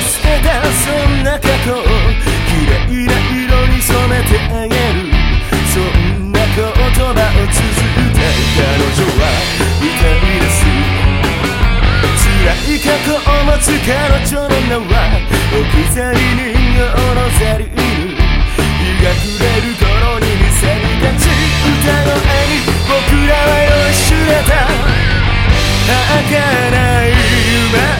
ステダンスの中と綺麗な色に染めてあげるそんな言葉を綴った彼女は歌い出す辛い過去を持つ彼女の名は置き去り人形のザリー日が暮れる頃に店に立ち歌声に僕らは酔いしれた儚い夢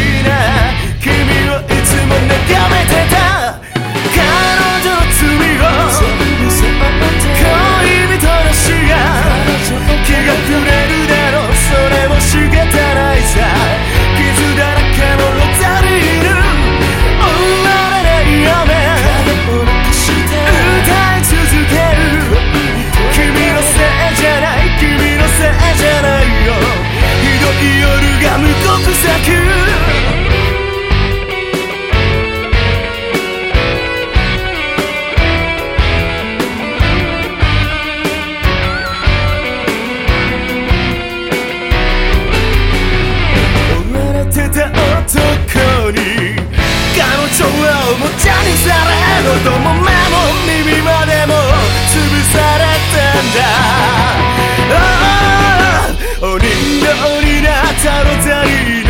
され喉も目も耳までも潰されてんだ。ああ鬼の鬼なったロザリーヌ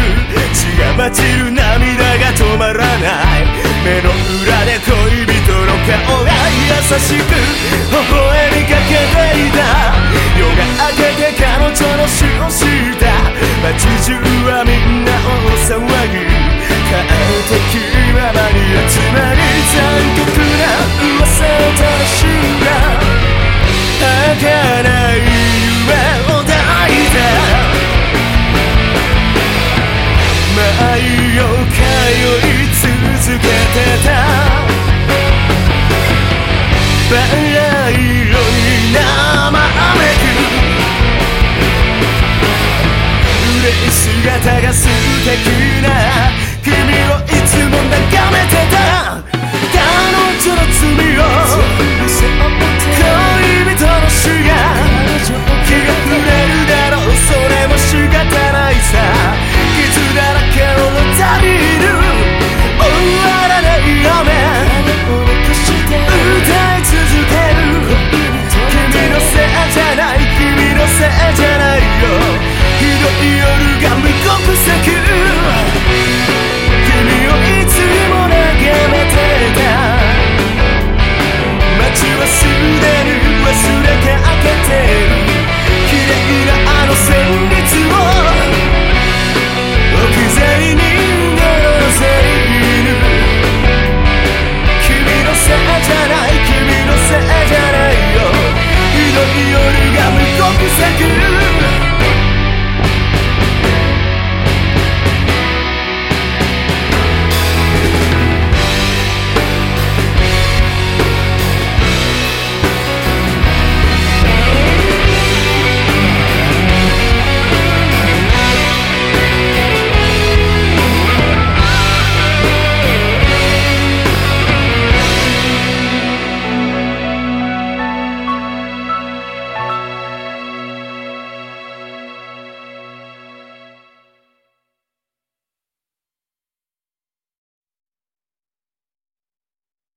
血が混じる涙が止まらない。目の裏で恋人の顔が優しく微笑みかけていた。夜が明けて彼女の死を知った。街中はみんな大騒ぎ。嬉し姿が素敵な。君をいつも眺めてた。彼女の罪を。恋人の死が。気が触れるだろう。それも仕方ないさ。傷だらけのロザリーヌ終わらない雨。歌い続ける。君のせいじゃない。君のせいじゃない。夜が無国籍君をいつも眺めてた街はすでに忘れてあげてる綺麗なあの旋律を置き去りに乗せる君のせいじゃない君のせいじゃないよ。ひどい夜が無国籍。